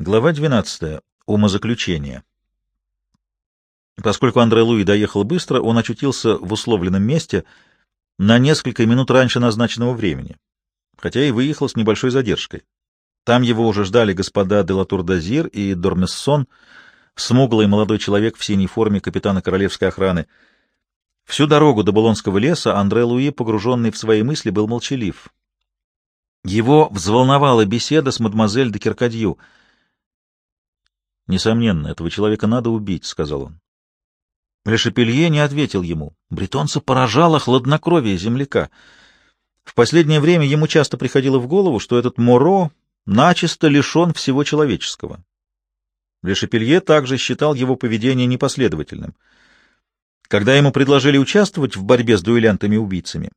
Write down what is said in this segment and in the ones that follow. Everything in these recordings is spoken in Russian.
Глава 12. Умозаключение. Поскольку Андре Луи доехал быстро, он очутился в условленном месте на несколько минут раньше назначенного времени, хотя и выехал с небольшой задержкой. Там его уже ждали господа де Латур-Дазир и Дормессон, смуглый молодой человек в синей форме капитана королевской охраны. Всю дорогу до Булонского леса Андре Луи, погруженный в свои мысли, был молчалив. Его взволновала беседа с мадемуазель де Киркадью — Несомненно, этого человека надо убить, — сказал он. Лешепелье не ответил ему. Бретонца поражало хладнокровие земляка. В последнее время ему часто приходило в голову, что этот Моро начисто лишен всего человеческого. Лешепелье также считал его поведение непоследовательным. Когда ему предложили участвовать в борьбе с дуэлянтами-убийцами,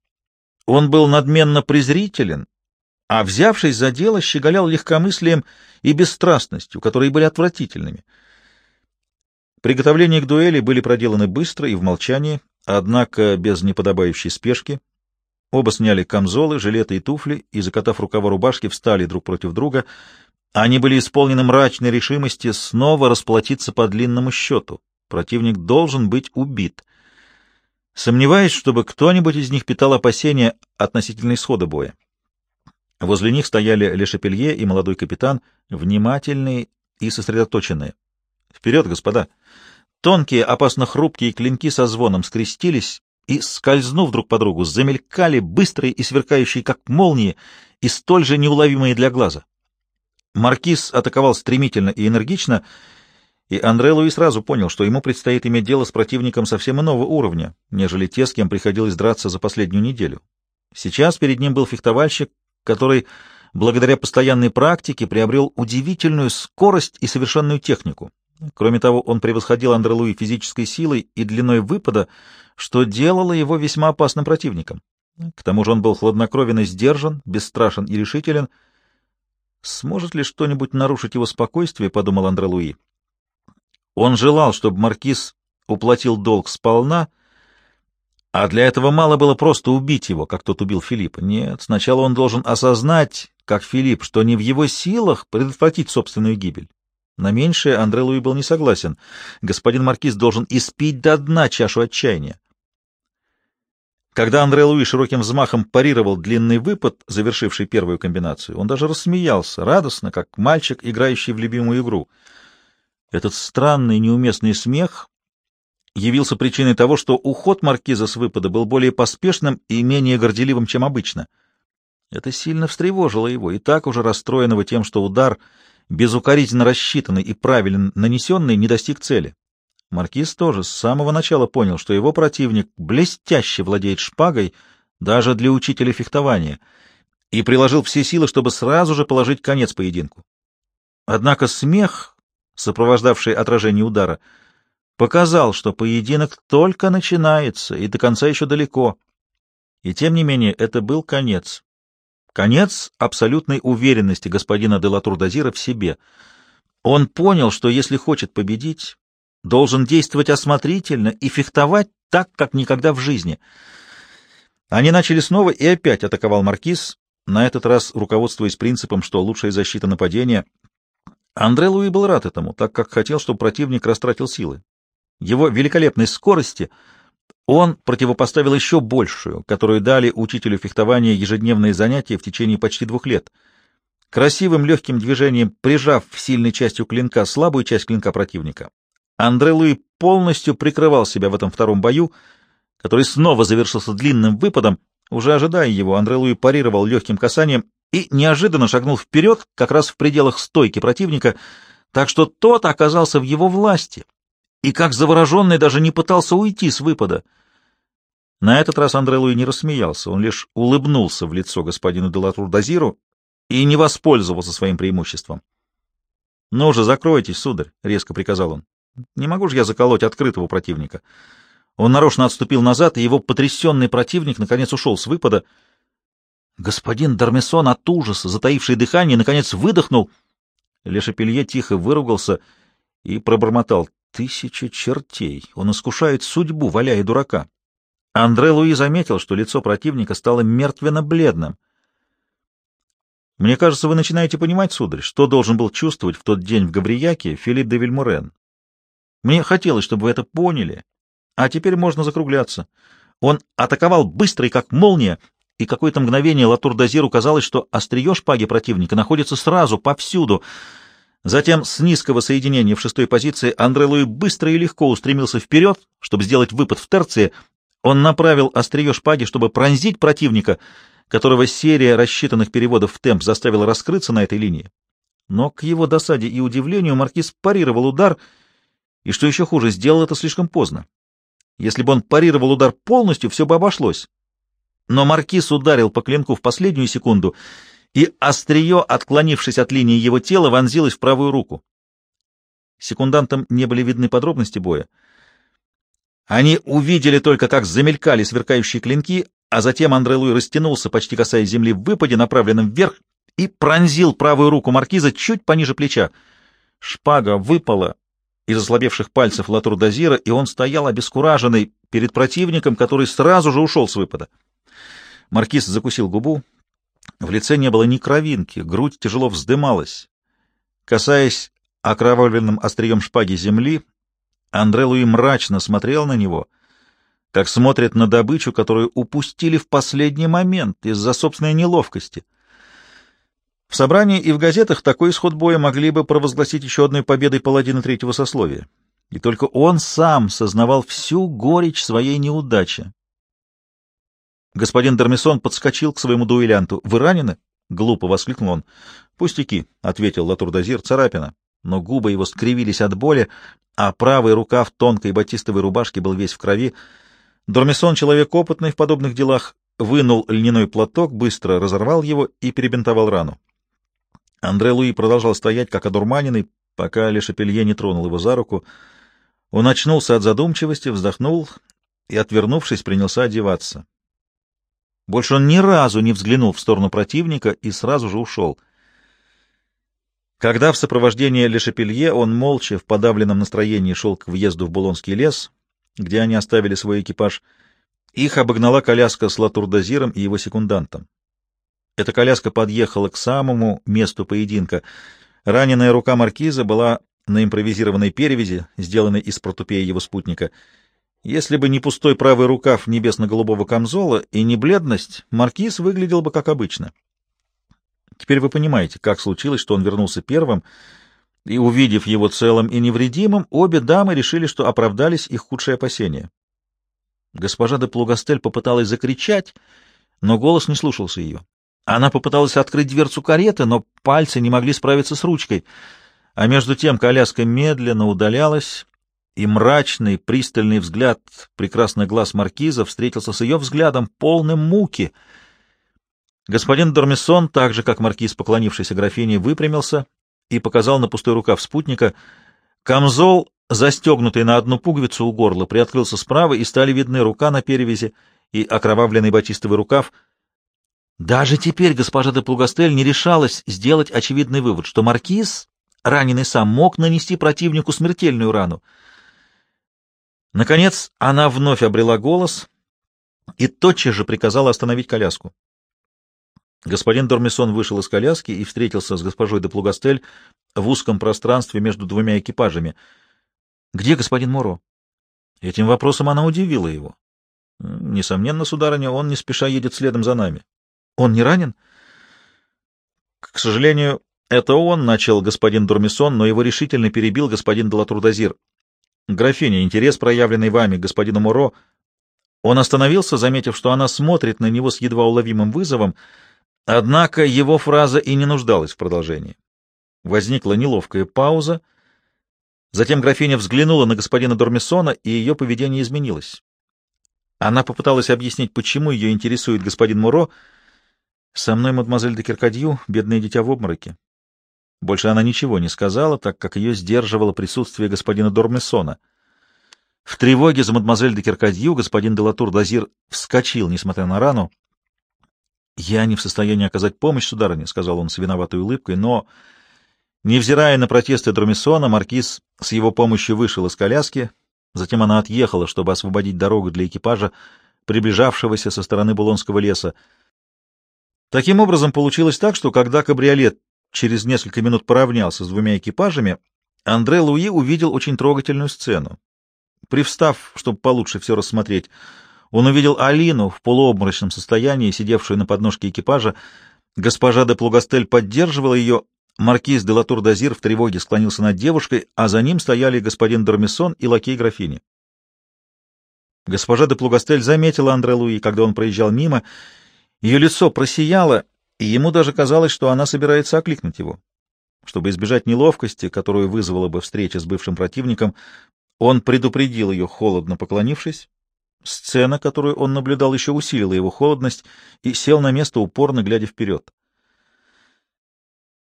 он был надменно презрителен а, взявшись за дело, щеголял легкомыслием и бесстрастностью, которые были отвратительными. Приготовления к дуэли были проделаны быстро и в молчании, однако без неподобающей спешки. Оба сняли камзолы, жилеты и туфли и, закатав рукава рубашки, встали друг против друга. Они были исполнены мрачной решимости снова расплатиться по длинному счету. Противник должен быть убит. Сомневаюсь, чтобы кто-нибудь из них питал опасения относительно исхода боя. Возле них стояли Лешепелье и молодой капитан, внимательные и сосредоточенные. «Вперед, господа!» Тонкие, опасно хрупкие клинки со звоном скрестились и, скользнув друг по другу, замелькали, быстрые и сверкающие, как молнии, и столь же неуловимые для глаза. Маркиз атаковал стремительно и энергично, и Андре Луи сразу понял, что ему предстоит иметь дело с противником совсем иного уровня, нежели те, с кем приходилось драться за последнюю неделю. Сейчас перед ним был фехтовальщик, который, благодаря постоянной практике, приобрел удивительную скорость и совершенную технику. Кроме того, он превосходил Андре Луи физической силой и длиной выпада, что делало его весьма опасным противником. К тому же он был хладнокровен и сдержан, бесстрашен и решителен. «Сможет ли что-нибудь нарушить его спокойствие?» — подумал Андре Луи. Он желал, чтобы маркиз уплатил долг сполна — а для этого мало было просто убить его, как тот убил Филиппа. Нет, сначала он должен осознать, как Филипп, что не в его силах предотвратить собственную гибель. На меньшее Андре Луи был не согласен. Господин Маркиз должен испить до дна чашу отчаяния. Когда Андре Луи широким взмахом парировал длинный выпад, завершивший первую комбинацию, он даже рассмеялся, радостно, как мальчик, играющий в любимую игру. Этот странный неуместный смех явился причиной того, что уход маркиза с выпада был более поспешным и менее горделивым, чем обычно. Это сильно встревожило его, и так уже расстроенного тем, что удар, безукоризненно рассчитанный и правильно нанесенный, не достиг цели. Маркиз тоже с самого начала понял, что его противник блестяще владеет шпагой даже для учителя фехтования, и приложил все силы, чтобы сразу же положить конец поединку. Однако смех, сопровождавший отражение удара, — показал, что поединок только начинается и до конца еще далеко. И тем не менее это был конец. Конец абсолютной уверенности господина де Латур-Дазира в себе. Он понял, что если хочет победить, должен действовать осмотрительно и фехтовать так, как никогда в жизни. Они начали снова, и опять атаковал маркиз, на этот раз руководствуясь принципом, что лучшая защита нападения. Андре Луи был рад этому, так как хотел, чтобы противник растратил силы его великолепной скорости он противопоставил еще большую, которую дали учителю фехтования ежедневные занятия в течение почти двух лет. Красивым легким движением, прижав сильной частью клинка слабую часть клинка противника, Андре Луи полностью прикрывал себя в этом втором бою, который снова завершился длинным выпадом. Уже ожидая его, Андре Луи парировал легким касанием и неожиданно шагнул вперед, как раз в пределах стойки противника, так что тот оказался в его власти и, как завороженный, даже не пытался уйти с выпада. На этот раз Андре Луи не рассмеялся, он лишь улыбнулся в лицо господину Делатур-Дазиру и не воспользовался своим преимуществом. — Ну же, закройтесь, сударь, — резко приказал он. — Не могу же я заколоть открытого противника. Он нарочно отступил назад, и его потрясенный противник наконец ушел с выпада. Господин Дармесон от ужаса, затаивший дыхание, наконец выдохнул. Лешепелье тихо выругался и пробормотал. Тысяча чертей! Он искушает судьбу, валяя дурака. Андре Луи заметил, что лицо противника стало мертвенно-бледным. Мне кажется, вы начинаете понимать, сударь, что должен был чувствовать в тот день в Габрияке Филипп де Вильмурен. Мне хотелось, чтобы вы это поняли, а теперь можно закругляться. Он атаковал быстро и как молния, и какое-то мгновение Латур-Дазиру казалось, что острие шпаги противника находится сразу, повсюду. Затем с низкого соединения в шестой позиции Андре Луи быстро и легко устремился вперед, чтобы сделать выпад в терции. Он направил острие шпаги, чтобы пронзить противника, которого серия рассчитанных переводов в темп заставила раскрыться на этой линии. Но к его досаде и удивлению маркиз парировал удар, и, что еще хуже, сделал это слишком поздно. Если бы он парировал удар полностью, все бы обошлось. Но маркиз ударил по клинку в последнюю секунду, и острие, отклонившись от линии его тела, вонзилось в правую руку. Секундантам не были видны подробности боя. Они увидели только, как замелькали сверкающие клинки, а затем Андре Луи растянулся, почти касаясь земли в выпаде, направленном вверх, и пронзил правую руку маркиза чуть пониже плеча. Шпага выпала из ослабевших пальцев Латур-Дазира, и он стоял обескураженный перед противником, который сразу же ушел с выпада. Маркиз закусил губу. В лице не было ни кровинки, грудь тяжело вздымалась. Касаясь окровавленным острием шпаги земли, Андре Луи мрачно смотрел на него, как смотрит на добычу, которую упустили в последний момент из-за собственной неловкости. В собрании и в газетах такой исход боя могли бы провозгласить еще одной победой паладина третьего сословия. И только он сам сознавал всю горечь своей неудачи. Господин Дормисон подскочил к своему дуэлянту. «Вы ранены?» — глупо воскликнул он. «Пустяки», — ответил Латурдазир, — «царапина». Но губы его скривились от боли, а правый рукав тонкой батистовой рубашки был весь в крови. Дормисон, человек опытный в подобных делах, вынул льняной платок, быстро разорвал его и перебинтовал рану. Андре Луи продолжал стоять, как одурманенный, пока Лешапелье не тронул его за руку. Он очнулся от задумчивости, вздохнул и, отвернувшись, принялся одеваться. Больше он ни разу не взглянул в сторону противника и сразу же ушел. Когда в сопровождении Лешапелье он молча в подавленном настроении шел к въезду в Булонский лес, где они оставили свой экипаж, их обогнала коляска с Латурдазиром и его секундантом. Эта коляска подъехала к самому месту поединка. Раненая рука маркиза была на импровизированной перевязи, сделанной из протупея его спутника — если бы не пустой правый рукав небесно-голубого камзола и не бледность, маркиз выглядел бы как обычно. Теперь вы понимаете, как случилось, что он вернулся первым, и, увидев его целым и невредимым, обе дамы решили, что оправдались их худшие опасения. Госпожа де Плугастель попыталась закричать, но голос не слушался ее. Она попыталась открыть дверцу кареты, но пальцы не могли справиться с ручкой, а между тем коляска медленно удалялась, и мрачный, пристальный взгляд прекрасных глаз маркиза встретился с ее взглядом, полным муки. Господин Дормисон, так же, как маркиз, поклонившийся графине, выпрямился и показал на пустой рукав спутника. Камзол, застегнутый на одну пуговицу у горла, приоткрылся справа, и стали видны рука на перевязи и окровавленный батистовый рукав. Даже теперь госпожа де Плугастель не решалась сделать очевидный вывод, что маркиз, раненый сам, мог нанести противнику смертельную рану. Наконец она вновь обрела голос и тотчас же приказала остановить коляску. Господин Дормисон вышел из коляски и встретился с госпожой де Плугастель в узком пространстве между двумя экипажами. — Где господин Моро? Этим вопросом она удивила его. — Несомненно, сударыня, он не спеша едет следом за нами. — Он не ранен? — К сожалению, это он, — начал господин Дормисон, но его решительно перебил господин Делатрудазир. Графиня, интерес, проявленный вами господину Моро, он остановился, заметив, что она смотрит на него с едва уловимым вызовом, однако его фраза и не нуждалась в продолжении. Возникла неловкая пауза, затем графиня взглянула на господина Дормисона, и ее поведение изменилось. Она попыталась объяснить, почему ее интересует господин Муро. «Со мной, мадемуазель де Киркадью, бедное дитя в обмороке. Больше она ничего не сказала, так как ее сдерживало присутствие господина Дормесона. В тревоге за мадемуазель де Киркадью господин Делатур Дазир вскочил, несмотря на рану. — Я не в состоянии оказать помощь, сударыне, — сказал он с виноватой улыбкой, — но, невзирая на протесты Дормесона, маркиз с его помощью вышел из коляски, затем она отъехала, чтобы освободить дорогу для экипажа, приближавшегося со стороны Булонского леса. Таким образом, получилось так, что когда кабриолет через несколько минут поравнялся с двумя экипажами, Андре Луи увидел очень трогательную сцену. Привстав, чтобы получше все рассмотреть, он увидел Алину в полуобморочном состоянии, сидевшую на подножке экипажа. Госпожа де Плугастель поддерживала ее, маркиз де Латур-Дазир в тревоге склонился над девушкой, а за ним стояли господин Дормисон и лакей графини. Госпожа де Плугастель заметила Андре Луи, когда он проезжал мимо. Ее лицо просияло, и ему даже казалось, что она собирается окликнуть его. Чтобы избежать неловкости, которую вызвала бы встреча с бывшим противником, он предупредил ее, холодно поклонившись. Сцена, которую он наблюдал, еще усилила его холодность и сел на место, упорно глядя вперед.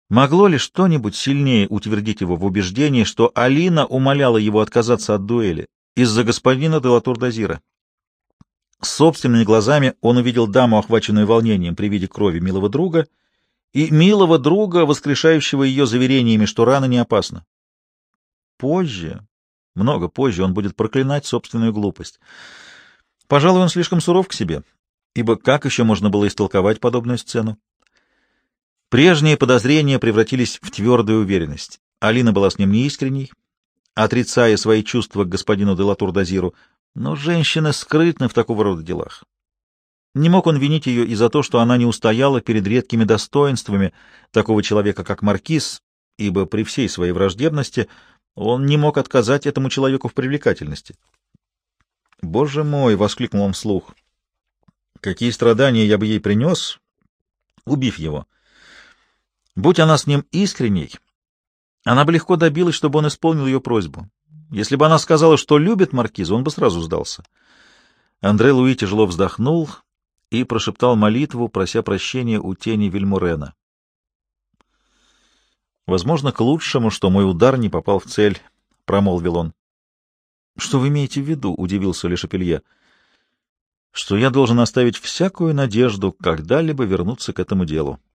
Могло ли что-нибудь сильнее утвердить его в убеждении, что Алина умоляла его отказаться от дуэли из-за господина Делатур-Дазира? Собственными глазами он увидел даму, охваченную волнением при виде крови милого друга, и милого друга, воскрешающего ее заверениями, что рана не опасна. Позже, много позже, он будет проклинать собственную глупость. Пожалуй, он слишком суров к себе, ибо как еще можно было истолковать подобную сцену? Прежние подозрения превратились в твердую уверенность. Алина была с ним неискренней, отрицая свои чувства к господину Делатур-Дазиру, но женщины скрытны в такого рода делах. Не мог он винить ее и за то, что она не устояла перед редкими достоинствами такого человека, как Маркиз, ибо при всей своей враждебности он не мог отказать этому человеку в привлекательности. «Боже мой!» — воскликнул он вслух. «Какие страдания я бы ей принес, убив его! Будь она с ним искренней, она бы легко добилась, чтобы он исполнил ее просьбу. Если бы она сказала, что любит маркиза, он бы сразу сдался. Андре Луи тяжело вздохнул и прошептал молитву, прося прощения у тени Вильмурена. «Возможно, к лучшему, что мой удар не попал в цель», — промолвил он. «Что вы имеете в виду?» — удивился Лешапелье. «Что я должен оставить всякую надежду когда-либо вернуться к этому делу».